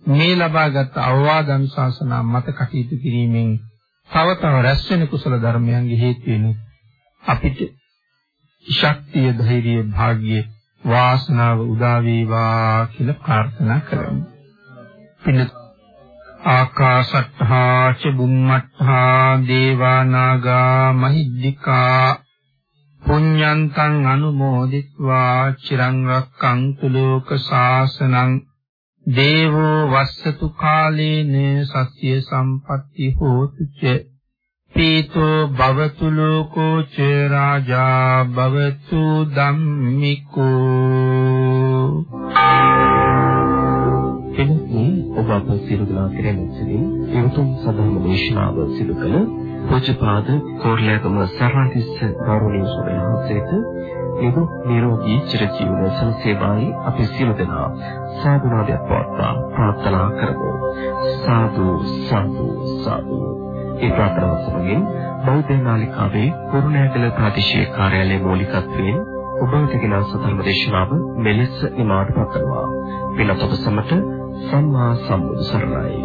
මේ ලබාගත් අවවාද අනුශාසනා මත කටයුතු කිරීමෙන් තව තව රැස් වෙන කුසල ධර්මයන්ගේ හේතු වෙන අපිට ශක්තිය ධෛර්යය භාග්‍ය වාසනාව උදා වේවා කියලා ප්‍රාර්ථනා කරමු. පින්න ආකාශට්ඨා ච බුම්මට්ඨා දේවා නාග මහිද්దికා පුඤ්ඤන්තං අනුමෝදිත්වා චිරං රක්ඛන්තු ලෝක සාසනං දේවෝ වස්සතු කාලේන සත්‍ය සම්පatti හෝතු ච. පීතෝ භවතු ලෝකෝ ච රාජා භවතු ධම්මිකෝ. එනිදී ඔබ අප සියලු දෙනා කෙරෙහිම සිටින් එවතුම් සදහම දේශනාව සිදු කළ පූජ්‍යපාද කෝර්ලයාගම සරණතිස්ස ගෞරවනීය ස්වාමීන් වහන්සේට නිදුක් නිරෝගී චිරජීවන සම්සේවායි අපි සියලු දෙනා සාදුනාදයක් පවත්වා ප්‍රාර්ථනා කරමු. සාදු සාදු සාදු. ඒ ප්‍රාර්ථනාව සමගින් බෞද්ධ නාලිකාවේ කුරුණෑගල ප්‍රාදේශීය කාර්යාලයේ මූලිකත්වයෙන් ඔබ වෙතගෙන සතරම දේශනාව මෙලෙස නිමාවට පත්වනවා. වෙනත් ඔබ සමට සම්මා සම්බුදු සරණයි.